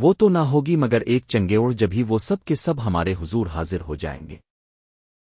وہ تو نہ ہوگی مگر ایک چنگیوڑ جبھی وہ سب کے سب ہمارے حضور حاضر ہو جائیں گے۔